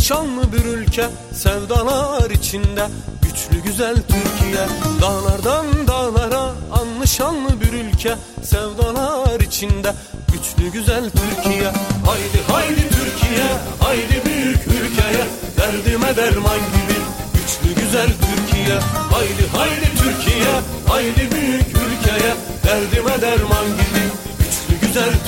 Şanlı şanlı bir ülke sevdalar içinde? Güçlü güzel Türkiye Dağlardan dağlara. Anlı şanlı bir ülke Sevdalar içinde? Güçlü güzel Türkiye Haydi haydi Türkiye Haydi büyük ülkeye. Derdime derman gibi Güçlü güzel Türkiye. Haydi haydi Türkiye Haydi büyük ülkeye. Derdime derman gibi Güçlü güzel Türkiye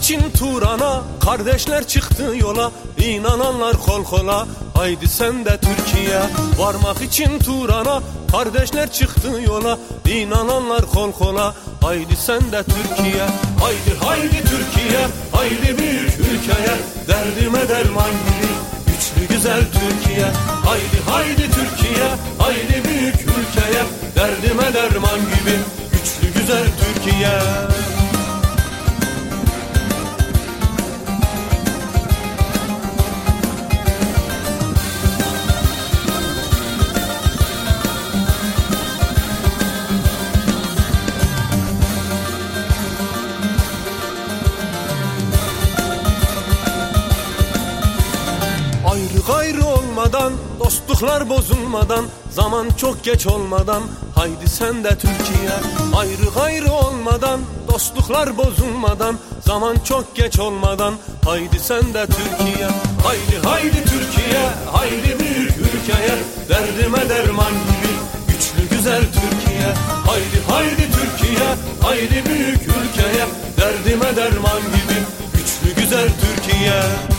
için Turan'a kardeşler çıktı yola inananlar kol kola. Haydi sen de Türkiye Varmak için Turan'a kardeşler çıktı yola inananlar kol kola. Haydi sen de Türkiye Haydi haydi Türkiye haydi büyük ülkeye derdime derman gibi güçlü güzel Türkiye. Haydi haydi Türkiye haydi büyük ülkeye derdime derman gibi güçlü güzel Türkiye Hayır gayrı olmadan Dostluklar bozulmadan Zaman çok geç olmadan Haydi sen de Türkiye Ayrı gayrı olmadan Dostluklar bozulmadan Zaman çok geç olmadan Haydi sen de Türkiye Haydi haydi Türkiye Haydi büyük ülkeye Derdime derman gibi Güçlü güzel Türkiye Haydi haydi Türkiye Haydi büyük ülkeye Derdime derman gibi Güçlü güzel Türkiye.